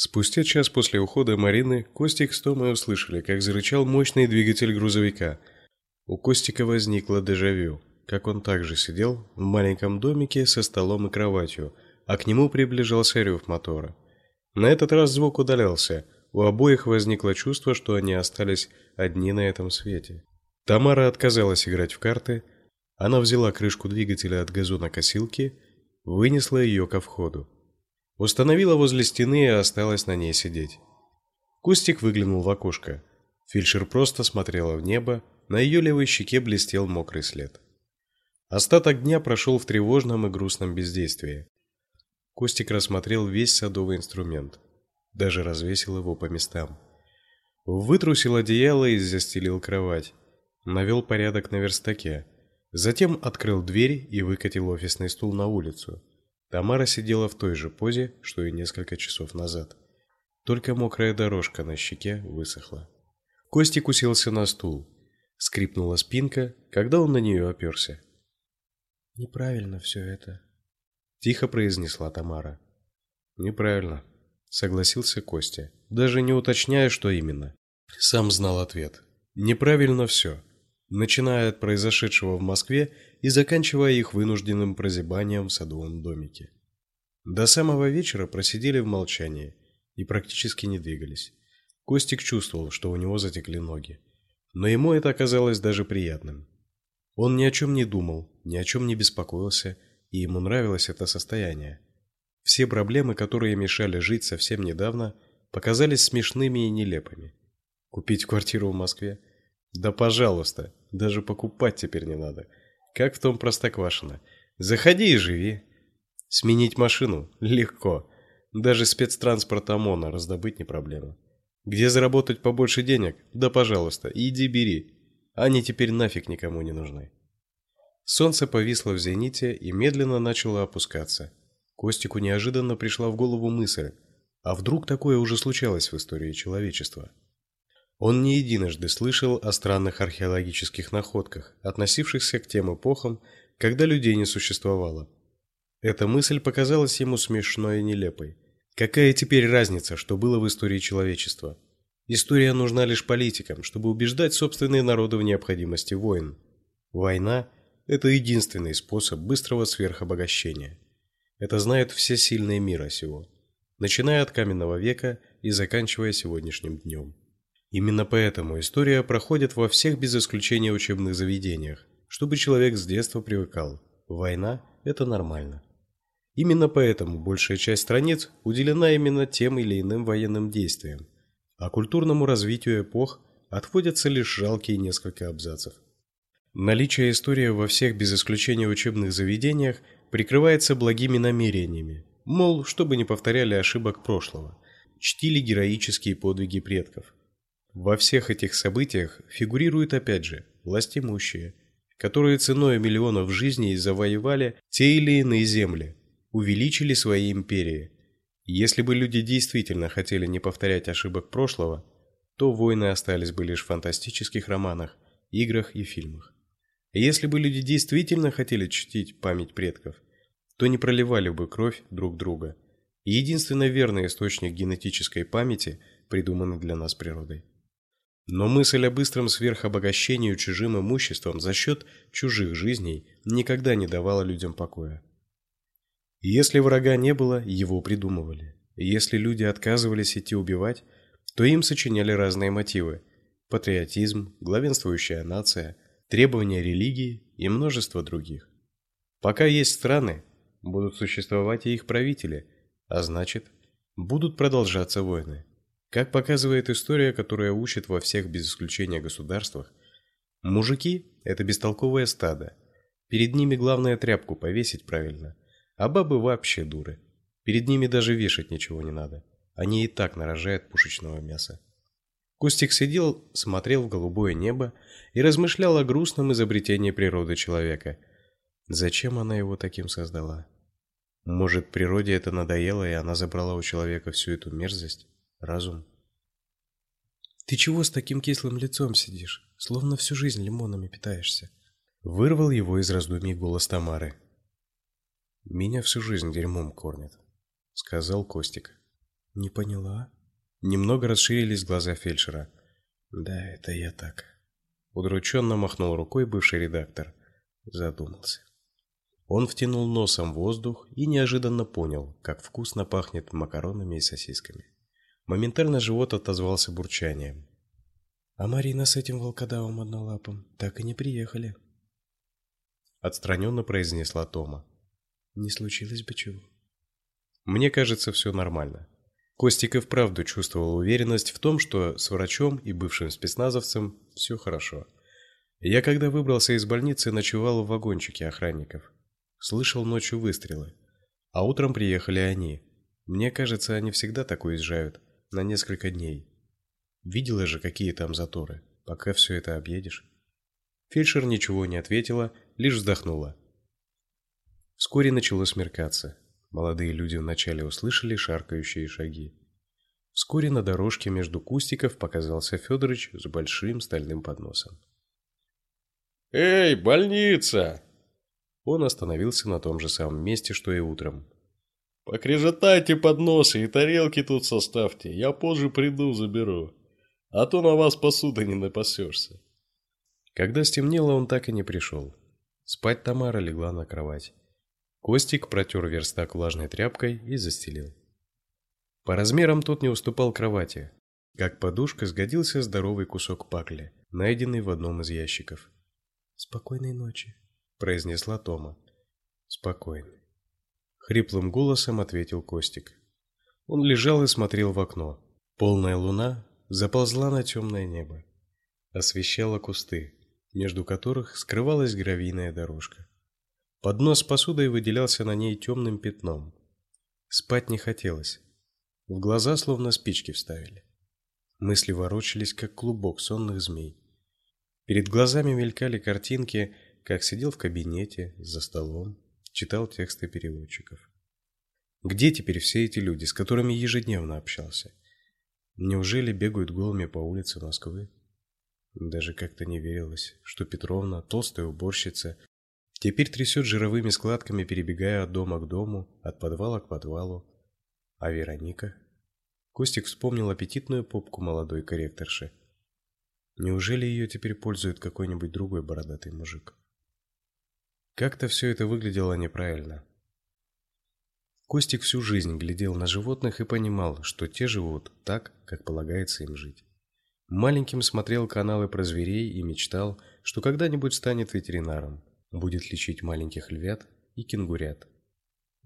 Спустя час после ухода Марины Костик с Томой услышали, как зарычал мощный двигатель грузовика. У Костика возникло дежавю, как он также сидел в маленьком домике со столом и кроватью, а к нему приближался рев мотора. На этот раз звук удалялся. У обоих возникло чувство, что они остались одни на этом свете. Тамара отказалась играть в карты. Она взяла крышку двигателя от газонокосилки, вынесла ее ко входу. Установила возле стены и осталась на ней сидеть. Кустик выглянул в окошко. Фильшер просто смотрела в небо, на ее левой щеке блестел мокрый след. Остаток дня прошел в тревожном и грустном бездействии. Костик рассмотрел весь садовый инструмент, даже развесил его по местам. Вытрусил одеяло и застелил кровать, навел порядок на верстаке, затем открыл дверь и выкатил офисный стул на улицу. Тамара сидела в той же позе, что и несколько часов назад. Только мокрая дорожка на щеке высохла. Костик уселся на стул. Скрипнула спинка, когда он на нее оперся. Неправильно все это, тихо произнесла Тамара. Неправильно, согласился Костя, даже не уточняя, что именно. Сам знал ответ. Неправильно все начиная от произошедшего в Москве и заканчивая их вынужденным прозябанием в садовом домике. До самого вечера просидели в молчании и практически не двигались. Костик чувствовал, что у него затекли ноги, но ему это оказалось даже приятным. Он ни о чем не думал, ни о чем не беспокоился, и ему нравилось это состояние. Все проблемы, которые мешали жить совсем недавно, показались смешными и нелепыми. Купить квартиру в Москве? Да, пожалуйста, даже покупать теперь не надо. Как в том Простоквашино. Заходи и живи. Сменить машину легко. Даже спецтранспорт ОМОНа раздобыть не проблема. Где заработать побольше денег? Да, пожалуйста, иди бери. Они теперь нафиг никому не нужны. Солнце повисло в зените и медленно начало опускаться. Костику неожиданно пришла в голову мысль: а вдруг такое уже случалось в истории человечества? Он не единожды слышал о странных археологических находках, относившихся к тем эпохам, когда людей не существовало. Эта мысль показалась ему смешной и нелепой. Какая теперь разница, что было в истории человечества? История нужна лишь политикам, чтобы убеждать собственные народы в необходимости войн. Война это единственный способ быстрого сверхобогащения. Это знают все сильные мира сего, начиная от каменного века и заканчивая сегодняшним днем. Именно поэтому история проходит во всех без исключения учебных заведениях, чтобы человек с детства привыкал. Война это нормально. Именно поэтому большая часть страниц уделена именно тем или иным военным действиям, а культурному развитию эпох отводятся лишь жалкие несколько абзацев. Наличие истории во всех без исключения учебных заведениях прикрывается благими намерениями, мол, чтобы не повторяли ошибок прошлого, чтили героические подвиги предков. Во всех этих событиях фигурируют опять же властимущие, которые ценой миллионов жизней завоевали те или иные земли, увеличили свои империи. Если бы люди действительно хотели не повторять ошибок прошлого, то войны остались бы лишь в фантастических романах, играх и фильмах. Если бы люди действительно хотели чтить память предков, то не проливали бы кровь друг друга. Единственный верный источник генетической памяти придуманный для нас природой. Но мысль о быстром сверхобогащении чужим имуществом за счет чужих жизней никогда не давала людям покоя. Если врага не было, его придумывали. Если люди отказывались идти убивать, то им сочиняли разные мотивы: патриотизм, главенствующая нация, требования религии и множество других. Пока есть страны, будут существовать и их правители, а значит, будут продолжаться войны. Как показывает история, которая учит во всех без исключения государствах, мужики это бестолковое стадо. Перед ними главное тряпку повесить правильно, а бабы вообще дуры. Перед ними даже вешать ничего не надо. Они и так нарожают пушечного мяса. Костик сидел, смотрел в голубое небо и размышлял о грустном изобретении природы человека. Зачем она его таким создала? Может, природе это надоело, и она забрала у человека всю эту мерзость? Разум. Ты чего с таким кислым лицом сидишь, словно всю жизнь лимонами питаешься? Вырвал его из раздумий голос Тамары. Меня всю жизнь дерьмом кормят, сказал Костик. Не поняла. Немного расширились глаза фельдшера. Да, это я так. Удрученно махнул рукой бывший редактор. Задумался. Он втянул носом воздух и неожиданно понял, как вкусно пахнет макаронами и сосисками. Моментально живот отозвался бурчанием. А Марина с этим волкодавом однолапым так и не приехали. Отстраненно произнесла Тома. Не случилось бы чего. Мне кажется, все нормально. Костик и вправду чувствовал уверенность в том, что с врачом и бывшим спецназовцем все хорошо. Я когда выбрался из больницы, ночевал в вагончике охранников. Слышал ночью выстрелы. А утром приехали они. Мне кажется, они всегда так уезжают на несколько дней. Видела же, какие там заторы, пока все это объедешь. Фельдшер ничего не ответила, лишь вздохнула. Вскоре начало смеркаться. Молодые люди вначале услышали шаркающие шаги. Вскоре на дорожке между кустиков показался Федорович с большим стальным подносом. «Эй, больница!» Он остановился на том же самом месте, что и утром. «Покрежетайте подносы и тарелки тут составьте, я позже приду заберу, а то на вас посуда не напасешься». Когда стемнело, он так и не пришел. Спать Тамара легла на кровать. Костик протер верстак влажной тряпкой и застелил. По размерам тот не уступал кровати. Как подушка сгодился здоровый кусок пакли, найденный в одном из ящиков. «Спокойной ночи», — произнесла Тома. «Спокойной». Хриплым голосом ответил Костик. Он лежал и смотрел в окно. Полная луна заползла на темное небо. Освещала кусты, между которых скрывалась гравийная дорожка. Поднос с посудой выделялся на ней темным пятном. Спать не хотелось. В глаза словно спички вставили. Мысли ворочались, как клубок сонных змей. Перед глазами мелькали картинки, как сидел в кабинете, за столом, читал тексты переводчиков. Где теперь все эти люди, с которыми ежедневно общался? Неужели бегают голыми по улице Москвы? Даже как-то не верилось, что Петровна, толстая уборщица, Теперь трясет жировыми складками, перебегая от дома к дому, от подвала к подвалу. А Вероника? Костик вспомнил аппетитную попку молодой корректорши. Неужели ее теперь пользует какой-нибудь другой бородатый мужик? Как-то все это выглядело неправильно. Костик всю жизнь глядел на животных и понимал, что те живут так, как полагается им жить. Маленьким смотрел каналы про зверей и мечтал, что когда-нибудь станет ветеринаром будет лечить маленьких львят и кенгурят.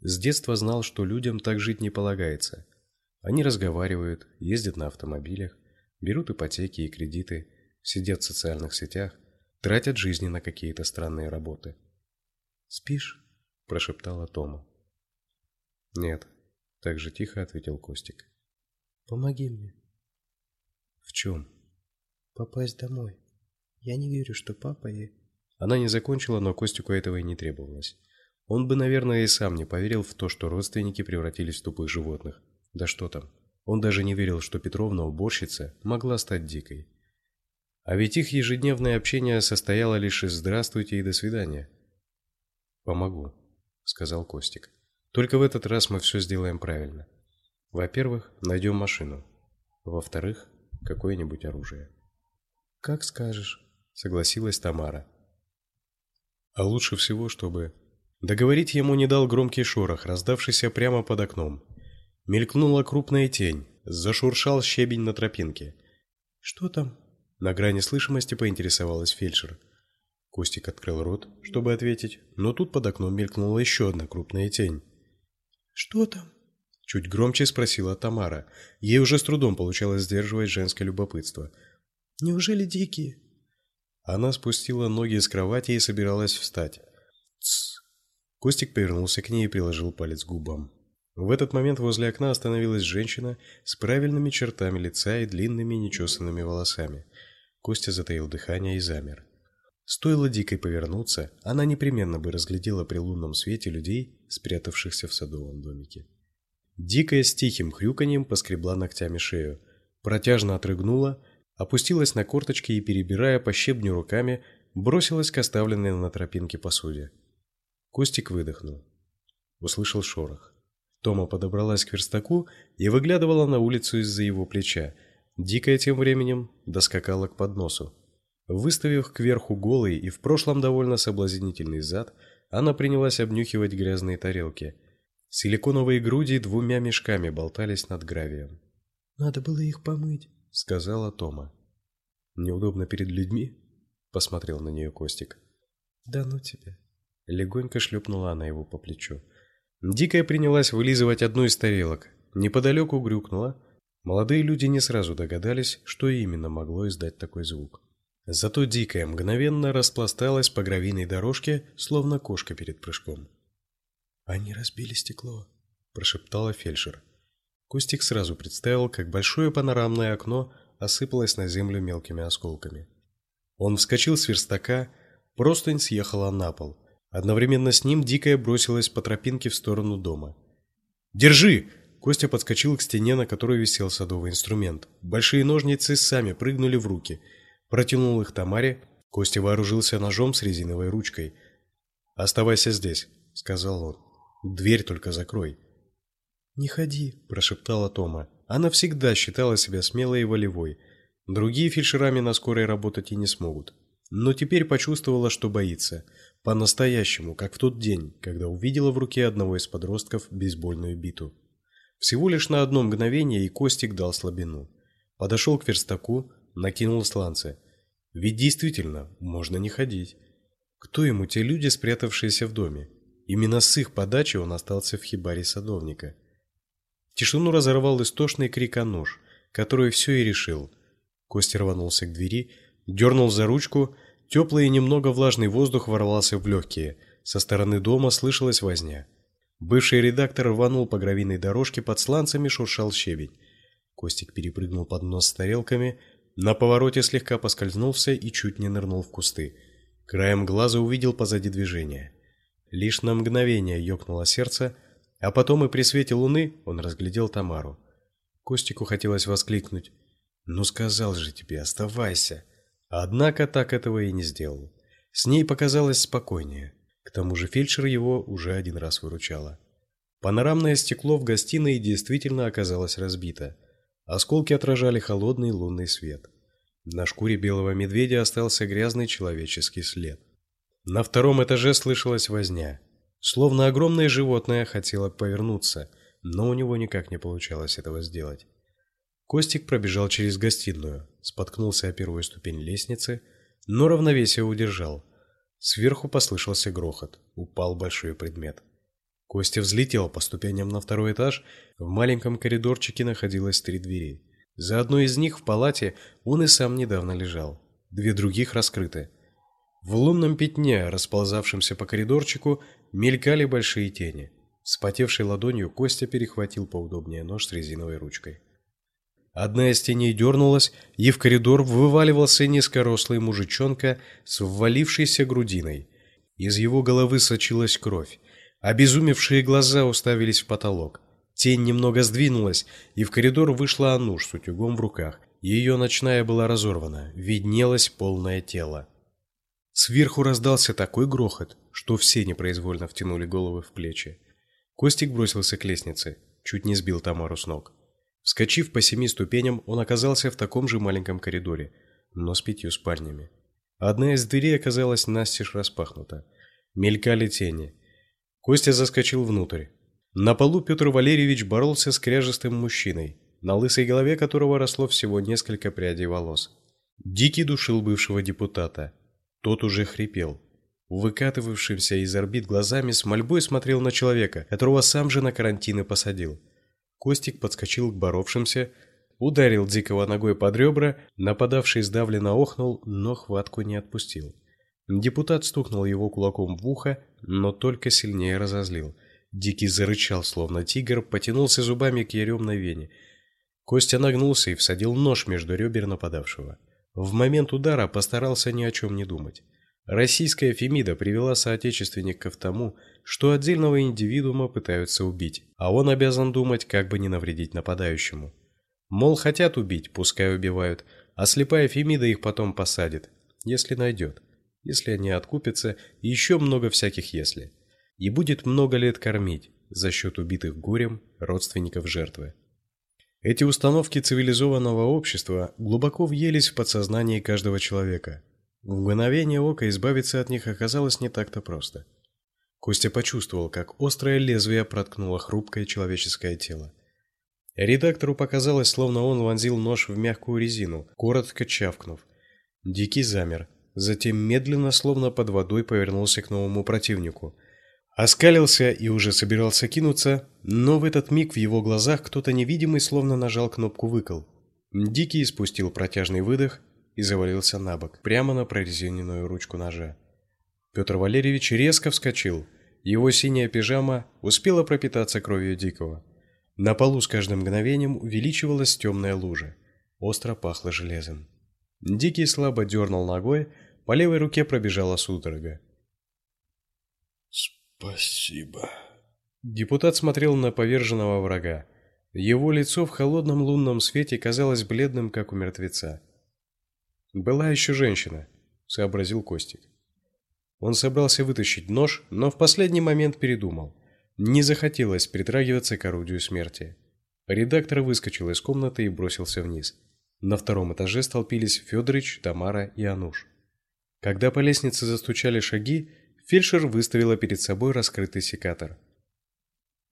С детства знал, что людям так жить не полагается. Они разговаривают, ездят на автомобилях, берут ипотеки и кредиты, сидят в социальных сетях, тратят жизни на какие-то странные работы. "Спишь?" прошептала Тома. "Нет", так же тихо ответил Костик. "Помоги мне". "В чем?» "Попасть домой. Я не верю, что папа и она не закончила, но Костику этого и не требовалось. Он бы, наверное, и сам не поверил в то, что родственники превратились в тупых животных. Да что там? Он даже не верил, что Петровна уборщица могла стать дикой. А ведь их ежедневное общение состояло лишь из здравствуйте и до свидания. Помогу, сказал Костик. Только в этот раз мы все сделаем правильно. Во-первых, найдем машину. Во-вторых, какое-нибудь оружие. Как скажешь, согласилась Тамара. А лучше всего, чтобы договорить ему не дал громкий шорох, раздавшийся прямо под окном. Мелькнула крупная тень, зашуршал щебень на тропинке. Что там? На грани слышимости поинтересовалась фельдшер. Костик открыл рот, чтобы ответить, но тут под окном мелькнула еще одна крупная тень. Что там? чуть громче спросила Тамара. Ей уже с трудом получалось сдерживать женское любопытство. Неужели дикие? Она спустила ноги с кровати и собиралась встать. Тс. Костик повернулся к ней и приложил палец к губам. В этот момент возле окна остановилась женщина с правильными чертами лица и длинными нечесанными волосами. Костя затаил дыхание и замер. Стоило дикой повернуться, она непременно бы разглядела при лунном свете людей, спрятавшихся в садовом домике. Дикая с тихим хрюканьем поскребла ногтями шею, протяжно отрыгнула, опустилась на корточки и, перебирая по щебню руками, бросилась к оставленной на тропинке посуде. Костик выдохнул. Услышал шорох. Тома подобралась к верстаку и выглядывала на улицу из-за его плеча. Дикая тем временем доскакала к подносу. Выставив кверху голый и в прошлом довольно соблазнительный зад, она принялась обнюхивать грязные тарелки. Силиконовые груди двумя мешками болтались над гравием. «Надо было их помыть», — сказала Тома. «Неудобно перед людьми?» — посмотрел на нее Костик. «Да ну тебя!» Легонько шлепнула она его по плечу. Дикая принялась вылизывать одну из тарелок. Неподалеку грюкнула. Молодые люди не сразу догадались, что именно могло издать такой звук. Зато Дикая мгновенно распласталась по гравийной дорожке, словно кошка перед прыжком. «Они разбили стекло», – прошептала фельдшер. Костик сразу представил, как большое панорамное окно осыпалось на землю мелкими осколками. Он вскочил с верстака, простынь съехала на пол. Одновременно с ним Дикая бросилась по тропинке в сторону дома. «Держи!» Костя подскочил к стене, на которой висел садовый инструмент. Большие ножницы сами прыгнули в руки – Протянул их Тамаре. Костя вооружился ножом с резиновой ручкой. «Оставайся здесь», — сказал он. «Дверь только закрой». «Не ходи», — прошептала Тома. Она всегда считала себя смелой и волевой. Другие фельдшерами на скорой работать и не смогут. Но теперь почувствовала, что боится. По-настоящему, как в тот день, когда увидела в руке одного из подростков бейсбольную биту. Всего лишь на одно мгновение и Костик дал слабину. Подошел к верстаку, накинул сланцы. Ведь действительно, можно не ходить. Кто ему те люди, спрятавшиеся в доме? Именно с их подачи он остался в хибаре садовника. Тишину разорвал истошный крик о нож, который все и решил. Костя рванулся к двери, дернул за ручку, теплый и немного влажный воздух ворвался в легкие. Со стороны дома слышалась возня. Бывший редактор рванул по гравийной дорожке под сланцами шуршал щебень. Костик перепрыгнул под нос с тарелками, на повороте слегка поскользнулся и чуть не нырнул в кусты. Краем глаза увидел позади движение. Лишь на мгновение ёкнуло сердце, а потом и при свете луны он разглядел Тамару. Костику хотелось воскликнуть: "Ну сказал же тебе, оставайся". Однако так этого и не сделал. С ней показалось спокойнее. К тому же фельдшер его уже один раз выручала. Панорамное стекло в гостиной действительно оказалось разбито. Осколки отражали холодный лунный свет. На шкуре белого медведя остался грязный человеческий след. На втором этаже слышалась возня. Словно огромное животное хотело повернуться, но у него никак не получалось этого сделать. Костик пробежал через гостиную, споткнулся о первую ступень лестницы, но равновесие удержал. Сверху послышался грохот, упал большой предмет. Костя взлетел по ступеням на второй этаж. В маленьком коридорчике находилось три двери. За одной из них в палате он и сам недавно лежал. Две других раскрыты. В лунном пятне, расползавшемся по коридорчику, мелькали большие тени. Спотевшей ладонью Костя перехватил поудобнее нож с резиновой ручкой. Одна из теней дернулась, и в коридор вываливался низкорослый мужичонка с ввалившейся грудиной. Из его головы сочилась кровь. Обезумевшие глаза уставились в потолок. Тень немного сдвинулась, и в коридор вышла Ануш с утюгом в руках. Ее ночная была разорвана, виднелось полное тело. Сверху раздался такой грохот, что все непроизвольно втянули головы в плечи. Костик бросился к лестнице, чуть не сбил Тамару с ног. Вскочив по семи ступеням, он оказался в таком же маленьком коридоре, но с пятью спальнями. Одна из дверей оказалась настежь распахнута. Мелькали тени. Костя заскочил внутрь. На полу Петр Валерьевич боролся с кряжестым мужчиной, на лысой голове которого росло всего несколько прядей волос. Дикий душил бывшего депутата. Тот уже хрипел. Выкатывавшимся из орбит глазами с мольбой смотрел на человека, которого сам же на карантин и посадил. Костик подскочил к боровшимся, ударил Дикого ногой под ребра, нападавший сдавленно охнул, но хватку не отпустил. Депутат стукнул его кулаком в ухо, но только сильнее разозлил. Дикий зарычал, словно тигр, потянулся зубами к еремной вене. Костя нагнулся и всадил нож между ребер нападавшего. В момент удара постарался ни о чем не думать. Российская Фемида привела соотечественников к тому, что отдельного индивидуума пытаются убить, а он обязан думать, как бы не навредить нападающему. Мол, хотят убить, пускай убивают, а слепая Фемида их потом посадит, если найдет если они откупятся, и еще много всяких если. и будет много лет кормить за счет убитых горем родственников жертвы. Эти установки цивилизованного общества глубоко въелись в подсознание каждого человека. В мгновение ока избавиться от них оказалось не так-то просто. Костя почувствовал, как острое лезвие проткнуло хрупкое человеческое тело. Редактору показалось, словно он вонзил нож в мягкую резину, коротко чавкнув. Дикий замер, затем медленно, словно под водой, повернулся к новому противнику. Оскалился и уже собирался кинуться, но в этот миг в его глазах кто-то невидимый словно нажал кнопку выкол. Дикий испустил протяжный выдох и завалился на бок, прямо на прорезиненную ручку ножа. Петр Валерьевич резко вскочил. Его синяя пижама успела пропитаться кровью Дикого. На полу с каждым мгновением увеличивалась темная лужа. Остро пахло железом. Дикий слабо дернул ногой, по левой руке пробежала судорога. «Спасибо». Депутат смотрел на поверженного врага. Его лицо в холодном лунном свете казалось бледным, как у мертвеца. «Была еще женщина», — сообразил Костик. Он собрался вытащить нож, но в последний момент передумал. Не захотелось притрагиваться к орудию смерти. Редактор выскочил из комнаты и бросился вниз. На втором этаже столпились Федорович, Тамара и Ануш. Когда по лестнице застучали шаги, фельдшер выставила перед собой раскрытый секатор.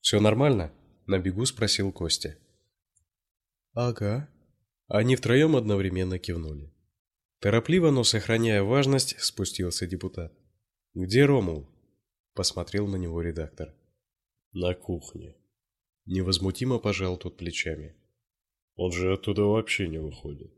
«Все нормально?» – на бегу спросил Костя. «Ага». Они втроем одновременно кивнули. Торопливо, но сохраняя важность, спустился депутат. «Где Ромул?» – посмотрел на него редактор. На кухне. Невозмутимо пожал тот плечами. Он же оттуда вообще не выходит.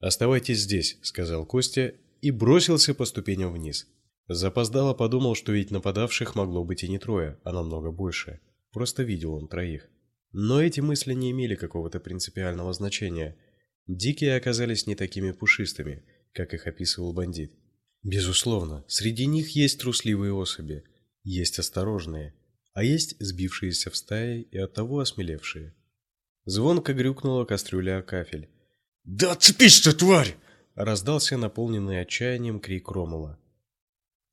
Оставайтесь здесь, сказал Костя и бросился по ступеням вниз. Запоздало подумал, что ведь нападавших могло быть и не трое, а намного больше. Просто видел он троих. Но эти мысли не имели какого-то принципиального значения. Дикие оказались не такими пушистыми, как их описывал бандит. Безусловно, среди них есть трусливые особи, есть осторожные, а есть сбившиеся в стаи и оттого осмелевшие. Звонко грюкнула кастрюля о кафель. «Да отцепись ты, тварь!» раздался наполненный отчаянием крик Ромула.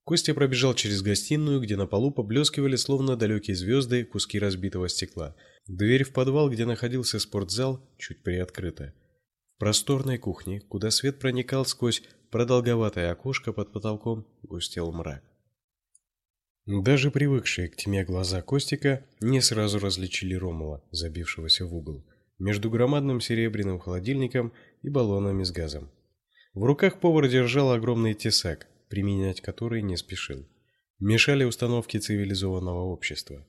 Костя пробежал через гостиную, где на полу поблескивали словно далекие звезды куски разбитого стекла. Дверь в подвал, где находился спортзал, чуть приоткрыта. В просторной кухне, куда свет проникал сквозь продолговатое окошко под потолком, густел мрак. Даже привыкшие к тьме глаза Костика не сразу различили Ромула, забившегося в угол, между громадным серебряным холодильником и баллонами с газом. В руках повар держал огромный тесак, применять который не спешил. Мешали установки цивилизованного общества.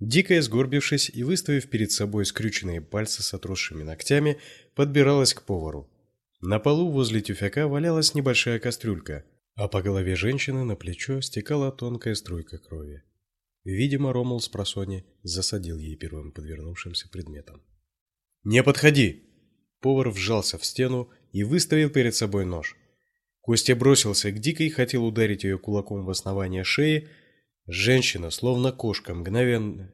Дико сгорбившись и выставив перед собой скрюченные пальцы с отросшими ногтями, подбиралась к повару. На полу возле тюфяка валялась небольшая кастрюлька, а по голове женщины на плечо стекала тонкая струйка крови. Видимо, Ромул с просони засадил ей первым подвернувшимся предметом. «Не подходи!» Повар вжался в стену и выставил перед собой нож. Костя бросился к Дикой, хотел ударить ее кулаком в основание шеи. Женщина, словно кошка, мгновенно...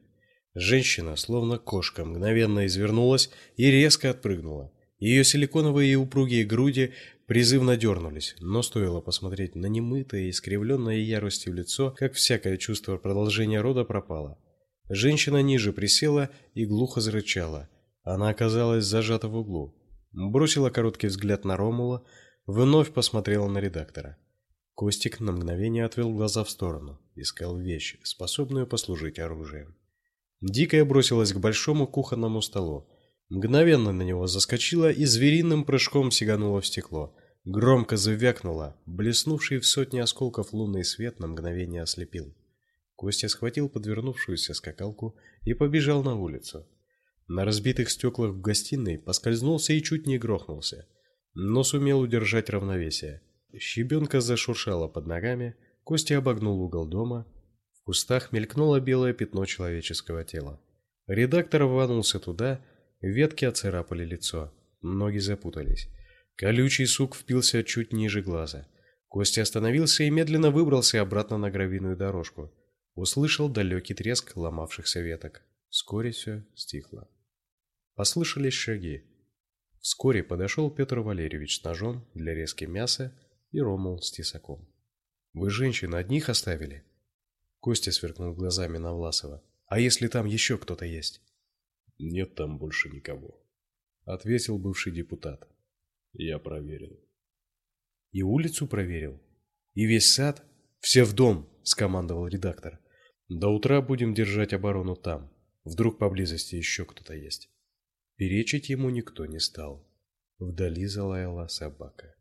Женщина, словно кошка, мгновенно извернулась и резко отпрыгнула. Ее силиконовые и упругие груди призывно дернулись, но стоило посмотреть на немытое и искривленное яростью лицо, как всякое чувство продолжения рода пропало. Женщина ниже присела и глухо зарычала. Она оказалась зажата в углу. Бросила короткий взгляд на Ромула, вновь посмотрела на редактора. Костик на мгновение отвел глаза в сторону, искал вещь, способную послужить оружием. Дикая бросилась к большому кухонному столу, мгновенно на него заскочила и звериным прыжком сиганула в стекло. Громко завякнуло, блеснувший в сотни осколков лунный свет на мгновение ослепил. Костя схватил подвернувшуюся скакалку и побежал на улицу. На разбитых стеклах в гостиной поскользнулся и чуть не грохнулся, но сумел удержать равновесие. Щебенка зашуршала под ногами, Костя обогнул угол дома. В кустах мелькнуло белое пятно человеческого тела. Редактор рванулся туда, ветки оцарапали лицо, ноги запутались. Колючий сук впился чуть ниже глаза. Костя остановился и медленно выбрался обратно на гравийную дорожку. Услышал далекий треск ломавшихся веток. Вскоре все стихло. Послышались шаги. Вскоре подошел Петр Валерьевич с ножом для резки мяса и Ромул с тесаком. «Вы женщин одних оставили?» Костя сверкнул глазами на Власова. А если там еще кто-то есть? Нет там больше никого, ответил бывший депутат. Я проверил. И улицу проверил, и весь сад, все в дом, скомандовал редактор. До утра будем держать оборону там. Вдруг поблизости еще кто-то есть. Перечить ему никто не стал. Вдали залаяла собака.